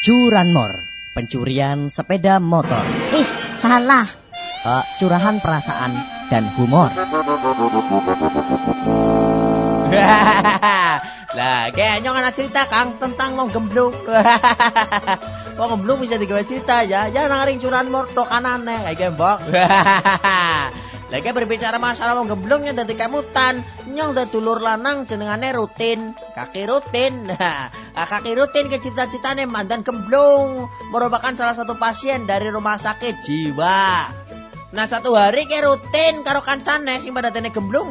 Curanmor, pencurian sepeda motor. Ih, salah. Uh, curahan perasaan dan humor. lah, kayaknya anak cerita Kang tentang wong gemblung. wong gemblung bisa digawe cerita ya. Ya nang ring curanmor tok anane kayak gembok. Lagi berbicara masalah wong gemblung yang dadi kemutan, nyong dadi dulur lanang jenengane rutin, kaki rutin. Nah, kaki rutin ke cita-citane mandan gemblung, merupakan salah satu pasien dari rumah sakit jiwa. Nah satu hari ke rutin karo kancane sing pada tene gemblung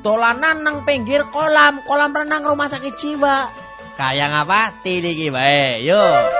dolanan nang pinggir kolam, kolam renang rumah sakit jiwa. Kayak ngapa? Tiliki bae, yuk.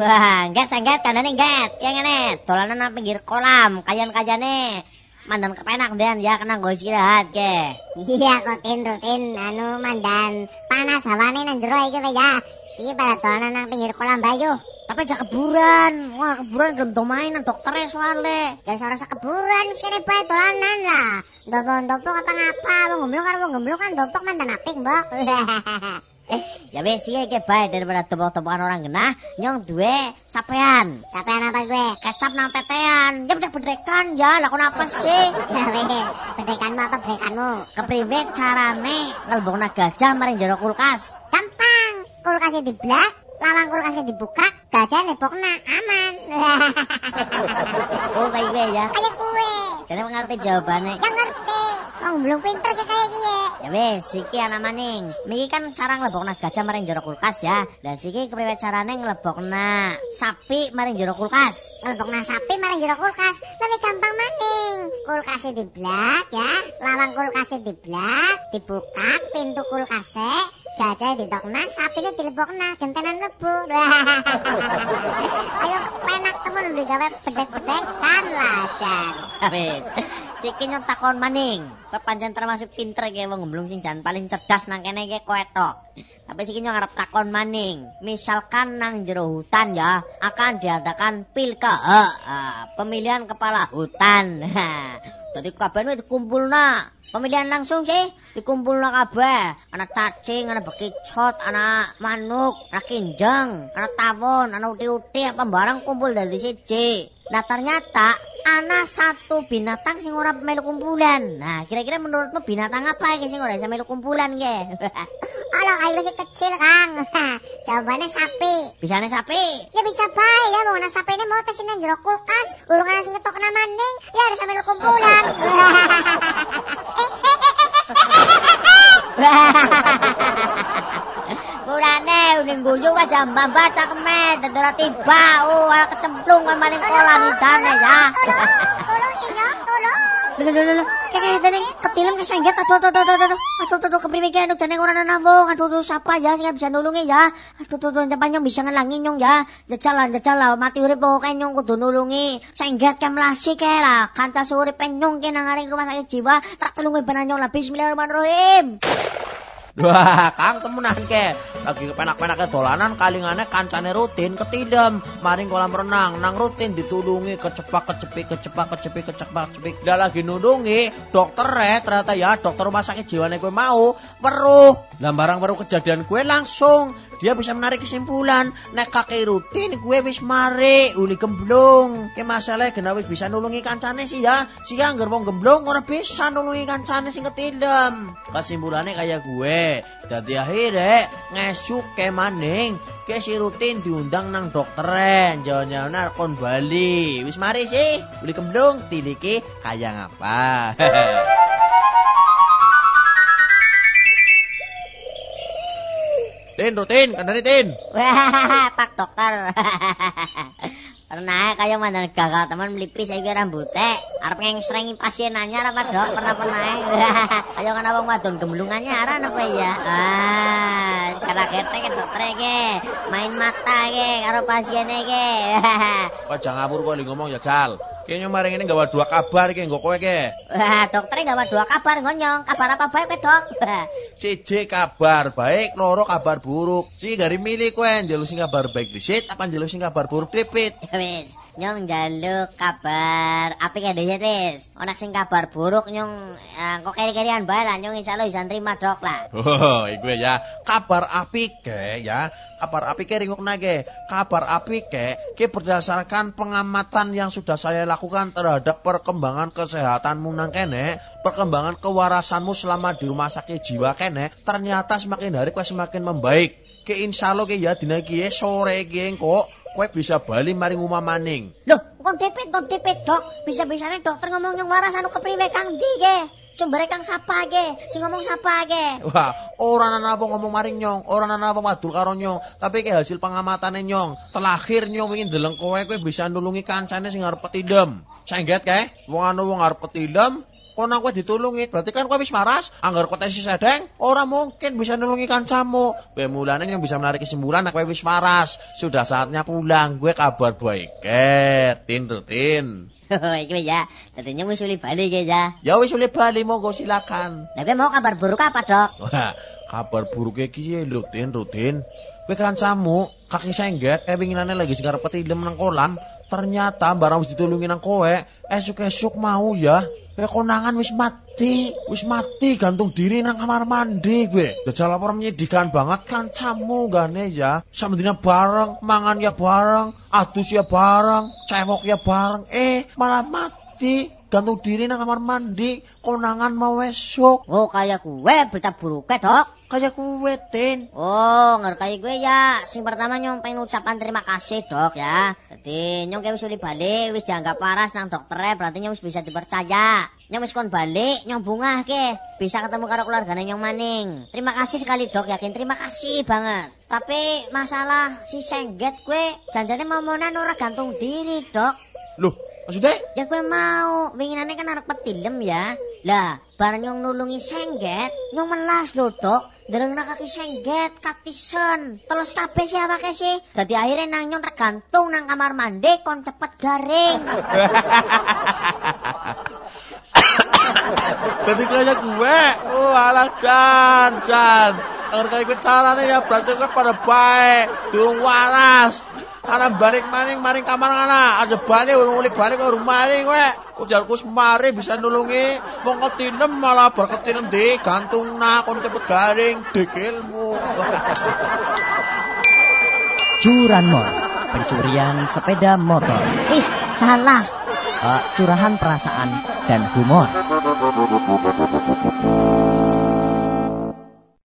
Wah, get sengget kanane get. Yang ngene, dolanan nang pinggir kolam, kayan-kayane. Mandan kepenak dan ya kena gue istirahat ke. Iya rutin rutin anu mandan panas hawane nang jero iki ya. Siki pada dolanan nang pinggir kolam bayu. Tapi aja keburan. Wah, keburan gelem do mainan dokternya soalnya. Ya ora keburan sini bae dolanan lah. Ndopo-ndopo apa-ngapa, wong gemblung karo wong gemblung kan dompok mandan apik, Mbok. Eh, ya wis iki iki bae daripada tepok-tepokan orang genah, nyong duwe sapean. Sapean apa gue? Kecap nang tetean. Ya udah bedrekan ya, lakon apa sih? Ya wis, bedrekanmu apa bedrekanmu? Kepriwe carane ngelbokna gajah maring jero kulkas? Gampang. Kulkasnya diblak, lawang kulkasnya dibuka, gajah lebokna aman. oh, kayak gue ya. Kayak kue. Jadi mengerti jawabannya. Ya ngerti. Wong belum pinter kayak kayak gini. Ya wis, siki ana maning. Miki kan cara nglebokna gajah maring jero kulkas ya. Dan siki kepriwe carane nglebokna sapi maring jero kulkas? Nglebokna sapi maring jero kulkas lebih gampang maning. Kulkasnya diblak ya, lawang kulkasnya diblak, dibuka pintu kulkasnya, gajah ditokna, sapine dilebokna, gentenan lebu. Ayo penak temen digawe bedek-bedek kan lajar. Wis. Siki nyong takon maning. Pancen termasuk pinter ge wong gemblung sing jan paling cerdas nang kene ge kowe tok. Tapi siki nyong arep takon maning. Misalkan nang jero hutan ya akan diadakan pilka, uh, pemilihan kepala hutan. Dadi kabeh dikumpulna. Pemilihan langsung sih dikumpulna kabeh. Ana cacing, ana bekicot, ana manuk, ana kinjeng, ana tawon, ana uti-uti apa barang kumpul dari siji. Nah ternyata ana satu binatang sing ora melu kumpulan. Nah, kira-kira menurutmu binatang apa iki sing ora melu kumpulan ge? Alah, ayo masih kecil, Kang. Jawabannya sapi. Bisane sapi? Ya bisa bae ya, mau sapi ini mau tesin jero kulkas, urung ana sing ngetok maning, ya harus melu kumpulan. Uning guyu ka jam mbah cakeme dadi ora tiba. Oh, ora kecemplung kan maling kolam idane ya. Tolong iya, tolong. Lho lho lho, kayak dene ketilem kesengget aduh aduh aduh aduh aduh. Aduh aduh kepriwe ki anu dene ora wong. Aduh aduh siapa ya sing bisa nulungi ya. Aduh aduh aduh nyapa nyong bisa ngelangi nyong ya. Jajal lah mati urip pokoke nyong kudu nulungi. Sengget ke melasi ke lah. Kanca surip nyong ki nang rumah sakit jiwa. Tak tulungi benar nyong lah bismillahirrahmanirrahim. Wah, Kang temenan ke. Lagi kepenak-penaknya dolanan kalingane kancane rutin ketidem. Maring kolam renang, nang rutin ditulungi kecepak kecepik kecepak kecepik kecepak kecepik. Dah lagi nulungi dokter re ternyata ya dokter rumah sakit jiwane gue mau weruh. Lah barang baru kejadian gue langsung dia bisa menarik kesimpulan. Nek kakek rutin gue wis mari uli gemblung. Ke masalah kena wis bisa nulungi kancane sih ya. Sih anggar wong gemblung ora bisa nulungi kancane sing ketindem. Kesimpulannya kayak gue jadi akhirnya ngesuk ke maning. Ke si rutin diundang nang dokteren jangan-jangan kon Bali. Wis mari sih uli gemblung tiliki kayak ngapa Tin, rutin, kandani tin. Pak Dokter. Pernah kayak mana gagal teman melipis saya rambutnya. Arep ngengstrengi pasien nanya apa dok pernah pernah. Kayak kan abang wadon gemblungannya arah apa ya? Ah, sekarang kete ke dokter ke, main mata ke, karo pasiennya ke. Kok jangan ngabur kok ngomong ya Cal. Kayaknya maring ini gawa dua kabar ki nggo kowe ke. Wah, dokternya gawa dua kabar ngonyong. Kabar apa baik dok? Siji kabar baik, loro kabar buruk. Si dari milih kowe njaluk sing kabar baik disit apa njaluk sing kabar buruk dipit. Ya wis, Nyong jaluk kabar apik ya dhewe tis. Ana sing kabar buruk nyong eh, kok keri-kerian bae lah nyong insyaallah bisa terima dok lah. Oh, iku ya. Kabar apik ya. Kabar apik ke ringukna ke. Kabar apik ke ke berdasarkan pengamatan yang sudah saya lakukan terhadap perkembangan kesehatanmu nang kene, perkembangan kewarasanmu selama di rumah sakit jiwa kene, ternyata semakin hari kau semakin membaik. Ke insya Allah ke ya dina kiye sore kiye kok kowe bisa bali maring umah maning. Loh, kok depet kok depet dok. Bisa-bisane dokter ngomong nyong waras anu kepriwe Kang Ndi ge? Sumbere Kang sapa ge? Sing ngomong sapa ge? Wah, orang ana apa ngomong maring nyong, orang ana apa madul karo nyong, tapi ke hasil pengamatane nyong, terakhir nyong ingin deleng kowe kowe bisa nulungi kancane sing arep petindem. Sengget kae, wong anu wong arep petindem, kono kowe ditulungi, berarti kan kowe wis waras, anggar kowe tes sedeng, ora mungkin bisa nulungi kancamu. Kowe mulane yang bisa menarik kesimpulan nek kowe wis waras, sudah saatnya pulang, gue kabar baik. Tin rutin. Oh, iki ya. Dadi nyong wis uli bali ge ya. Ya wis oleh bali monggo silakan. Lah kowe mau kabar buruk apa, Dok? Wah, kabar buruknya kiye lho, Tin, rutin. Kowe kancamu, kaki sengget, eh winginane lagi arep petindem nang kolam, ternyata barang wis ditulungi nang kowe, esuk-esuk mau ya. Kowe konangan wis mati, wis mati gantung diri nang kamar mandi kowe. Dajal lapor menyedihkan banget kancamu gane ya. Samdina bareng, mangan ya bareng, adus ya bareng, cewok ya bareng. Eh, malah mati gantung diri nang kamar mandi, konangan mau esuk. Oh, kayak gue berita buruk Dok. Kayak kuwe, Tin. Oh, ngerti gue ya. Sing pertama nyong pengen ucapan terima kasih, Dok ya. Jadi nyong kayak wis balik, wis dianggap waras nang dokternya, berarti nyong wis bisa dipercaya. Nyong wis kon balik, nyong bungah ke. Bisa ketemu karo keluargane nyong maning. Terima kasih sekali, Dok, yakin terima kasih banget. Tapi masalah si sengget gue janjane mau monan ora gantung diri, Dok. Loh, maksudnya? Ya gue mau, winginane kan arep petilem ya. Lah, bareng nyong nulungi sengget, nyong melas lho, Dok. Derengna kaki sengget, katisen. Terus kabeh sih awake sih. Dadi akhirnya nang nyong tergantung nang kamar mandi kon cepet garing. Jadi kayak gue. Oh, alah Jan, Jan. Kayak gue caranya ya berarti gue pada baik, durung waras. Karena balik maning maring kamar ana, aja balik urung uli balik ke rumah maning gue. Ujarku semari bisa nulungi, mau ketinem malah berketinem di gantung nah, kon cepet garing, dekilmu. Curanmor, pencurian sepeda motor. Ih, salah. Eh, curahan perasaan dan humor.